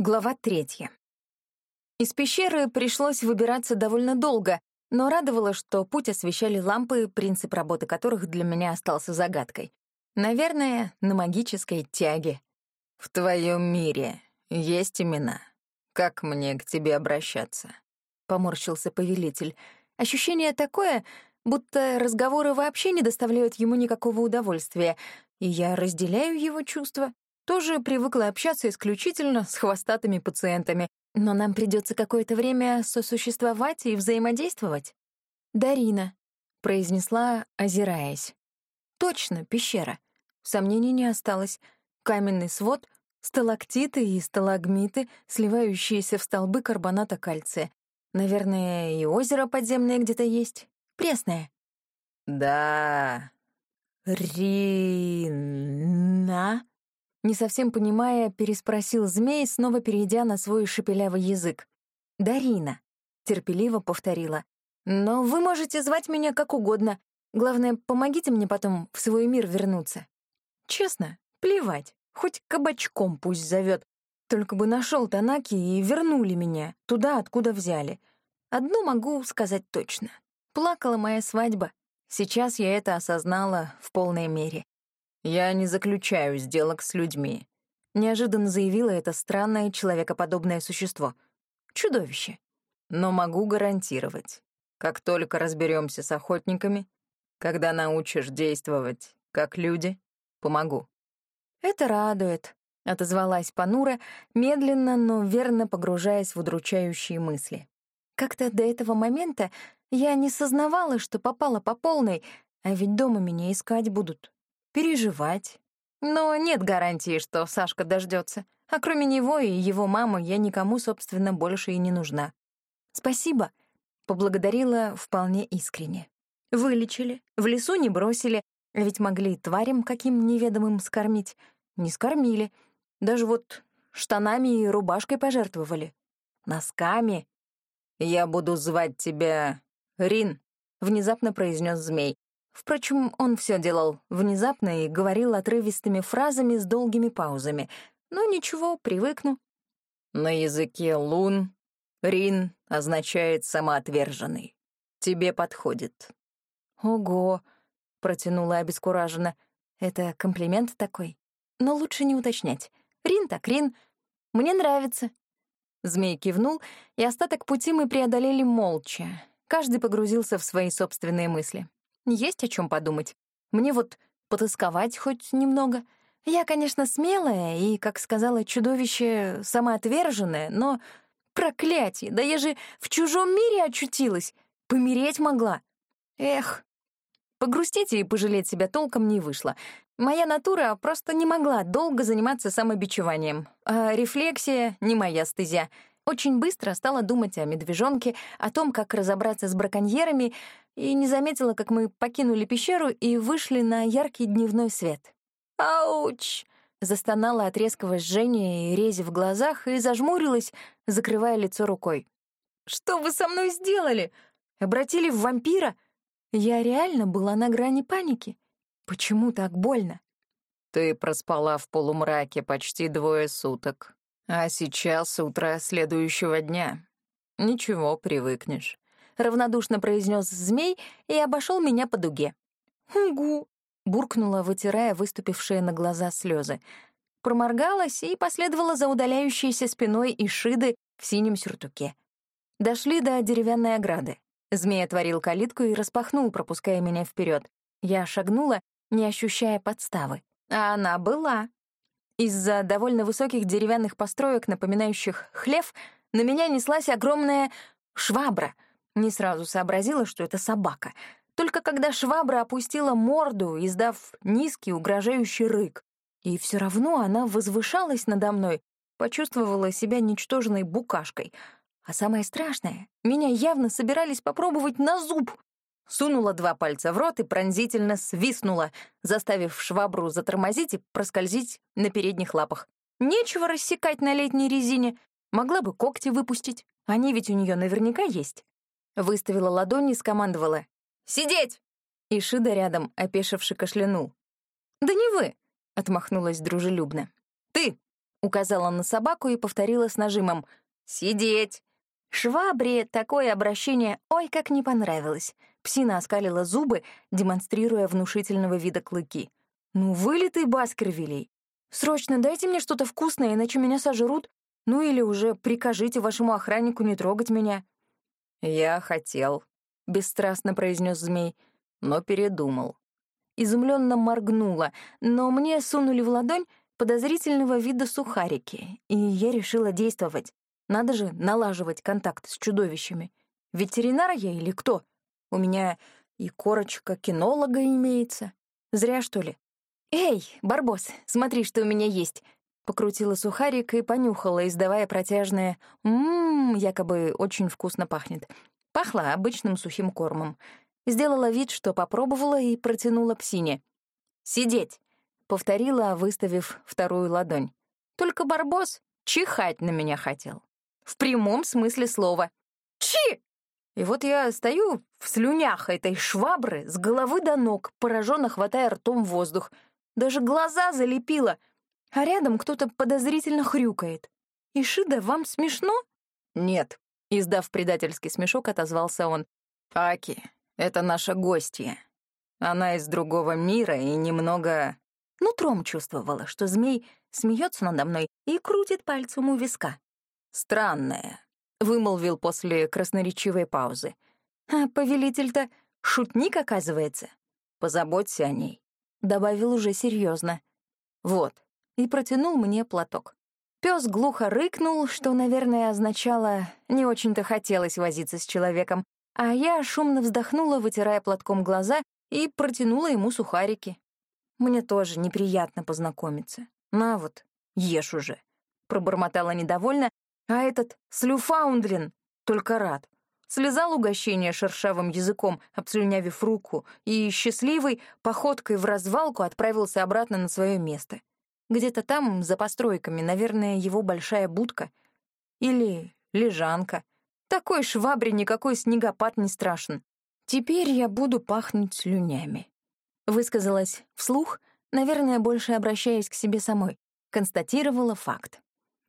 Глава третья. Из пещеры пришлось выбираться довольно долго, но радовало, что путь освещали лампы, принцип работы которых для меня остался загадкой. Наверное, на магической тяге. «В твоем мире есть имена. Как мне к тебе обращаться?» — поморщился повелитель. Ощущение такое, будто разговоры вообще не доставляют ему никакого удовольствия, и я разделяю его чувства тоже привыкла общаться исключительно с хвостатыми пациентами, но нам придется какое-то время сосуществовать и взаимодействовать. «Дарина», — произнесла, озираясь. «Точно, пещера. Сомнений не осталось. Каменный свод, сталактиты и сталагмиты, сливающиеся в столбы карбоната кальция. Наверное, и озеро подземное где-то есть. Пресное». «Да...» «Рина...» Не совсем понимая, переспросил змей, снова перейдя на свой шепелявый язык. «Дарина», — терпеливо повторила. «Но вы можете звать меня как угодно. Главное, помогите мне потом в свой мир вернуться». Честно, плевать, хоть кабачком пусть зовет. Только бы нашел Танаки и вернули меня туда, откуда взяли. Одно могу сказать точно. Плакала моя свадьба. Сейчас я это осознала в полной мере. «Я не заключаю сделок с людьми», — неожиданно заявило это странное человекоподобное существо. Чудовище. «Но могу гарантировать, как только разберемся с охотниками, когда научишь действовать как люди, помогу». «Это радует», — отозвалась Панура, медленно, но верно погружаясь в удручающие мысли. Как-то до этого момента я не сознавала, что попала по полной, а ведь дома меня искать будут переживать. Но нет гарантии, что Сашка дождется. А кроме него и его мамы я никому, собственно, больше и не нужна. «Спасибо», — поблагодарила вполне искренне. Вылечили, в лесу не бросили, ведь могли тварям каким неведомым скормить. Не скормили. Даже вот штанами и рубашкой пожертвовали. Носками. «Я буду звать тебя Рин», — внезапно произнес змей. Впрочем, он все делал внезапно и говорил отрывистыми фразами с долгими паузами. Но ничего, привыкну. На языке лун «рин» означает «самоотверженный». Тебе подходит. «Ого!» — протянула обескураженно. «Это комплимент такой? Но лучше не уточнять. Рин так Рин. Мне нравится». Змей кивнул, и остаток пути мы преодолели молча. Каждый погрузился в свои собственные мысли. Есть о чем подумать. Мне вот потасковать хоть немного. Я, конечно, смелая и, как сказала чудовище, самоотверженная, но... Проклятие! Да я же в чужом мире очутилась. Помереть могла. Эх. Погрустить и пожалеть себя толком не вышло. Моя натура просто не могла долго заниматься самобичеванием. А рефлексия — не моя стезя. Очень быстро стала думать о медвежонке, о том, как разобраться с браконьерами, и не заметила, как мы покинули пещеру и вышли на яркий дневной свет. «Ауч!» — застонала от резкого жжения и рези в глазах и зажмурилась, закрывая лицо рукой. «Что вы со мной сделали? Обратили в вампира?» Я реально была на грани паники. Почему так больно? Ты проспала в полумраке почти двое суток, а сейчас утро следующего дня. Ничего, привыкнешь равнодушно произнес змей и обошел меня по дуге. «Угу», — буркнула, вытирая выступившие на глаза слезы. Проморгалась и последовала за удаляющейся спиной Ишиды в синем сюртуке. Дошли до деревянной ограды. Змей отворил калитку и распахнул, пропуская меня вперед. Я шагнула, не ощущая подставы. А она была. Из-за довольно высоких деревянных построек, напоминающих хлев, на меня неслась огромная швабра — не сразу сообразила, что это собака. Только когда швабра опустила морду, издав низкий угрожающий рык. И все равно она возвышалась надо мной, почувствовала себя ничтожной букашкой. А самое страшное, меня явно собирались попробовать на зуб. Сунула два пальца в рот и пронзительно свистнула, заставив швабру затормозить и проскользить на передних лапах. Нечего рассекать на летней резине. Могла бы когти выпустить. Они ведь у нее наверняка есть. Выставила ладони и скомандовала. «Сидеть!» И Шида рядом, опешивший, кашлянул. «Да не вы!» — отмахнулась дружелюбно. «Ты! указала на собаку и повторила с нажимом «Сидеть!». Швабре такое обращение ой как не понравилось. Псина оскалила зубы, демонстрируя внушительного вида клыки. «Ну, вылитый Баскервилей! Срочно дайте мне что-то вкусное, иначе меня сожрут. Ну или уже прикажите вашему охраннику не трогать меня». «Я хотел», — бесстрастно произнес змей, но передумал. Изумленно моргнула, но мне сунули в ладонь подозрительного вида сухарики, и я решила действовать. Надо же налаживать контакт с чудовищами. Ветеринар я или кто? У меня и корочка кинолога имеется. Зря, что ли? «Эй, Барбос, смотри, что у меня есть!» Покрутила сухарик и понюхала, издавая протяжное «ммм», якобы очень вкусно пахнет. Пахло обычным сухим кормом. Сделала вид, что попробовала и протянула псине. «Сидеть!» — повторила, выставив вторую ладонь. Только Барбос чихать на меня хотел. В прямом смысле слова. «Чи!» И вот я стою в слюнях этой швабры с головы до ног, пораженно хватая ртом воздух. Даже глаза залепила, а рядом кто-то подозрительно хрюкает. «Ишида, вам смешно?» «Нет», — издав предательский смешок, отозвался он. «Аки, это наша гостья. Она из другого мира и немного...» Нутром чувствовала, что змей смеется надо мной и крутит пальцем у виска. «Странная», — вымолвил после красноречивой паузы. «А повелитель-то шутник, оказывается?» «Позаботься о ней», — добавил уже серьезно. «Вот», и протянул мне платок. Пес глухо рыкнул, что, наверное, означало «не очень-то хотелось возиться с человеком», а я шумно вздохнула, вытирая платком глаза, и протянула ему сухарики. Мне тоже неприятно познакомиться. На вот, ешь уже. Пробормотала недовольно, а этот Слюфаундлин только рад. Слезал угощение шершавым языком, обслюнявив руку, и счастливой походкой в развалку отправился обратно на свое место. Где-то там, за постройками, наверное, его большая будка. Или лежанка. Такой швабре никакой снегопад не страшен. Теперь я буду пахнуть слюнями. Высказалась вслух, наверное, больше обращаясь к себе самой. Констатировала факт.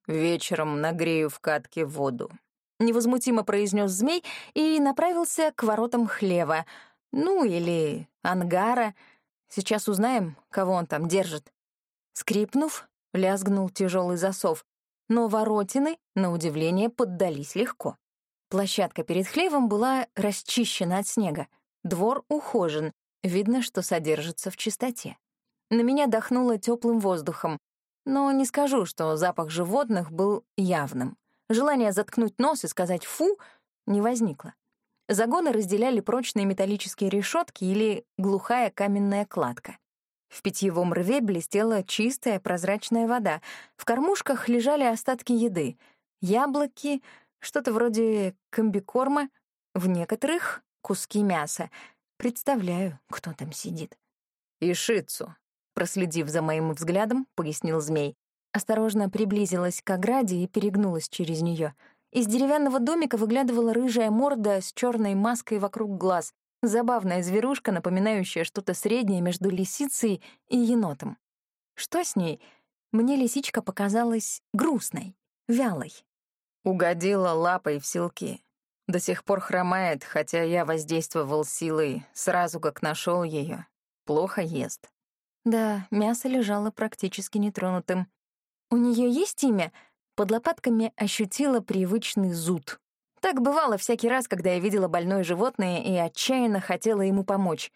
«Вечером нагрею в катке воду», — невозмутимо произнес змей и направился к воротам хлева. Ну, или ангара. Сейчас узнаем, кого он там держит. Скрипнув, лязгнул тяжелый засов, но воротины, на удивление, поддались легко. Площадка перед хлевом была расчищена от снега. Двор ухожен, видно, что содержится в чистоте. На меня дохнуло теплым воздухом, но не скажу, что запах животных был явным. Желание заткнуть нос и сказать «фу» не возникло. Загоны разделяли прочные металлические решетки или глухая каменная кладка. В питьевом рве блестела чистая прозрачная вода. В кормушках лежали остатки еды. Яблоки, что-то вроде комбикорма, в некоторых — куски мяса. Представляю, кто там сидит. «Ишицу», Проследив за моим взглядом, пояснил змей. Осторожно приблизилась к ограде и перегнулась через нее. Из деревянного домика выглядывала рыжая морда с черной маской вокруг глаз. Забавная зверушка, напоминающая что-то среднее между лисицей и енотом. Что с ней? Мне лисичка показалась грустной, вялой. Угодила лапой в селки. До сих пор хромает, хотя я воздействовал силой сразу, как нашел ее. Плохо ест. Да, мясо лежало практически нетронутым. У нее есть имя? Под лопатками ощутила привычный зуд. Так бывало всякий раз, когда я видела больное животное и отчаянно хотела ему помочь.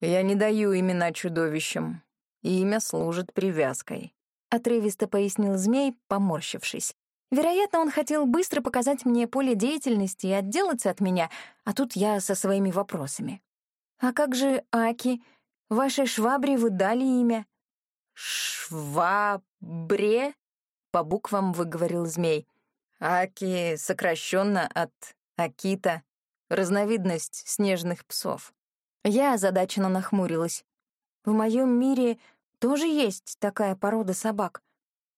«Я не даю имена чудовищам. Имя служит привязкой», — отрывисто пояснил змей, поморщившись. Вероятно, он хотел быстро показать мне поле деятельности и отделаться от меня, а тут я со своими вопросами. «А как же Аки?» Вашей швабре вы дали имя». «Швабре?» — по буквам выговорил змей. «Аки сокращенно от Акита, разновидность снежных псов». Я озадаченно нахмурилась. В моем мире тоже есть такая порода собак,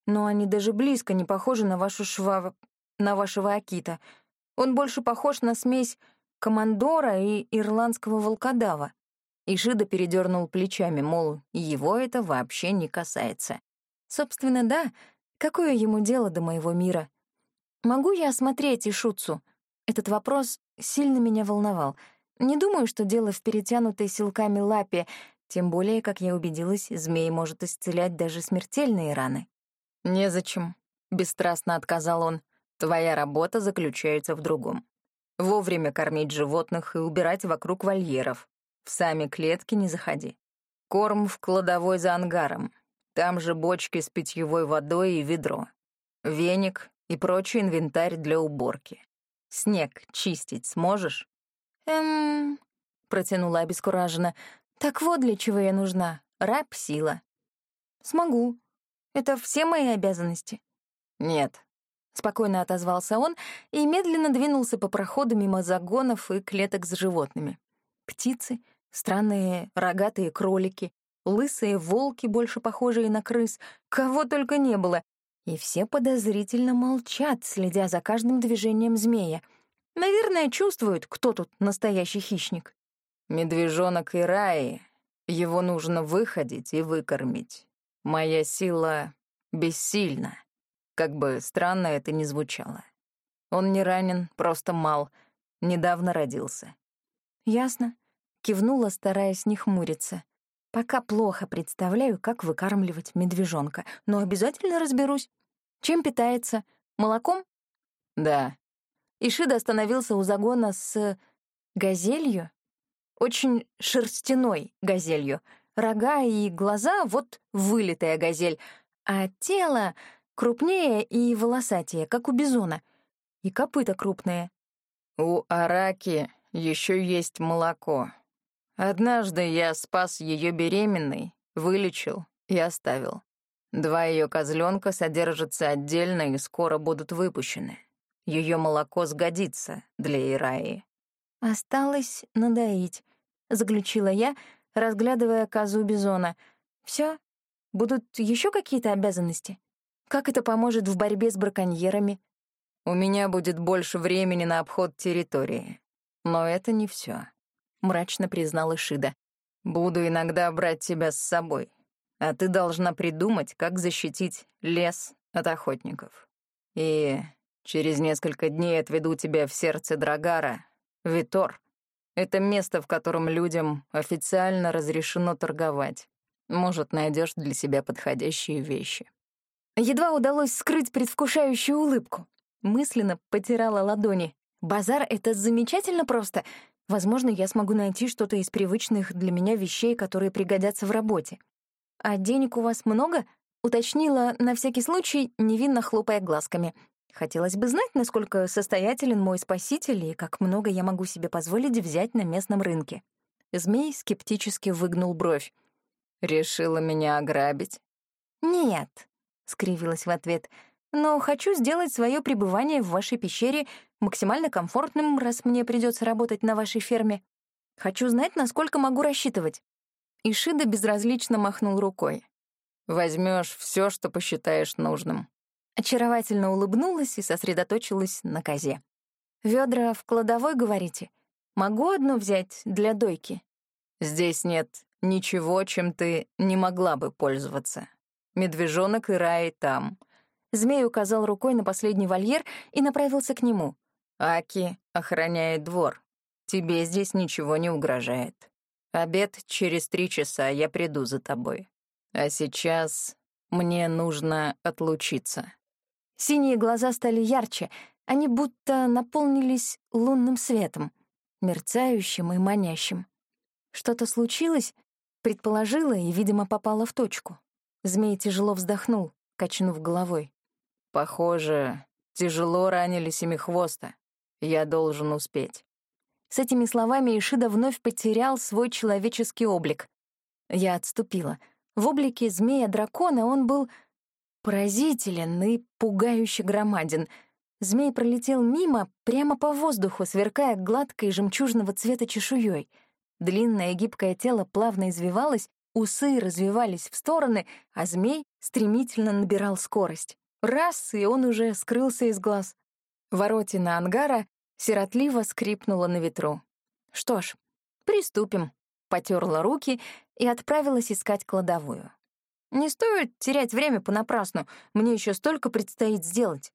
но они даже близко не похожи на вашу шва... на вашего Акита. Он больше похож на смесь командора и ирландского волкодава. Ишида передернул плечами, мол, его это вообще не касается. Собственно, да, Какое ему дело до моего мира? Могу я осмотреть Ишуцу? Этот вопрос сильно меня волновал. Не думаю, что дело в перетянутой силками лапе, тем более, как я убедилась, змей может исцелять даже смертельные раны. «Незачем», — бесстрастно отказал он. «Твоя работа заключается в другом. Вовремя кормить животных и убирать вокруг вольеров. В сами клетки не заходи. Корм в кладовой за ангаром. Там же бочки с питьевой водой и ведро. Веник и прочий инвентарь для уборки. Снег чистить сможешь? Эм, протянула обескураженно. Так вот для чего я нужна. Раб — сила. Смогу. Это все мои обязанности. Нет, Спокойно отозвался он и медленно двинулся по проходу мимо загонов и клеток с животными. Птицы, странные рогатые кролики, лысые волки, больше похожие на крыс, кого только не было. И все подозрительно молчат, следя за каждым движением змея. Наверное, чувствуют, кто тут настоящий хищник. Медвежонок и Раи. Его нужно выходить и выкормить. Моя сила бессильна. Как бы странно это ни звучало. Он не ранен, просто мал. Недавно родился. Ясно. Кивнула, стараясь не хмуриться. Пока плохо представляю, как выкармливать медвежонка, но обязательно разберусь. Чем питается? Молоком? Да. Ишида остановился у загона с газелью. Очень шерстяной газелью. Рога и глаза — вот вылитая газель, а тело крупнее и волосатее, как у бизона, и копыта крупные. У Араки еще есть молоко. Однажды я спас ее беременной, вылечил и оставил. Два ее козленка содержатся отдельно и скоро будут выпущены. Ее молоко сгодится для Ираи. Осталось надоить, заключила я, разглядывая козу бизона. Все? Будут еще какие-то обязанности? Как это поможет в борьбе с браконьерами? У меня будет больше времени на обход территории. Но это не все, мрачно признал Ишида. Буду иногда брать тебя с собой, а ты должна придумать, как защитить лес от охотников. И через несколько дней отведу тебя в сердце Драгара, Витор. Это место, в котором людям официально разрешено торговать. Может, найдешь для себя подходящие вещи. Едва удалось скрыть предвкушающую улыбку. Мысленно потирала ладони. «Базар — это замечательно просто. Возможно, я смогу найти что-то из привычных для меня вещей, которые пригодятся в работе. А денег у вас много?» — уточнила на всякий случай, невинно хлопая глазками. Хотелось бы знать, насколько состоятелен мой спаситель и как много я могу себе позволить взять на местном рынке. Змей скептически выгнул бровь. «Решила меня ограбить?» «Нет», скривилась в ответ. «Но хочу сделать свое пребывание в вашей пещере максимально комфортным, раз мне придется работать на вашей ферме. Хочу знать, насколько могу рассчитывать». Ишида безразлично махнул рукой. Возьмешь все, что посчитаешь нужным». Очаровательно улыбнулась и сосредоточилась на козе. Ведра в кладовой, говорите? Могу одну взять для дойки?» «Здесь нет ничего, чем ты не могла бы пользоваться. Медвежонок и Раи там. Змей указал рукой на последний вольер и направился к нему. Аки охраняет двор. Тебе здесь ничего не угрожает. Обед через три часа, я приду за тобой. А сейчас мне нужно отлучиться. Синие глаза стали ярче, они будто наполнились лунным светом, мерцающим и манящим. Что-то случилось, предположила и, видимо, попала в точку. Змей тяжело вздохнул, качнув головой. «Похоже, тяжело ранили семихвоста. Я должен успеть». С этими словами Ишида вновь потерял свой человеческий облик. Я отступила. В облике змея-дракона он был поразителен и пугающе громаден. Змей пролетел мимо, прямо по воздуху, сверкая гладкой жемчужного цвета чешуей. Длинное гибкое тело плавно извивалось, Усы развивались в стороны, а змей стремительно набирал скорость. Раз, и он уже скрылся из глаз. Воротина ангара сиротливо скрипнула на ветру. Что ж, приступим. Потерла руки и отправилась искать кладовую. Не стоит терять время понапрасну, мне еще столько предстоит сделать.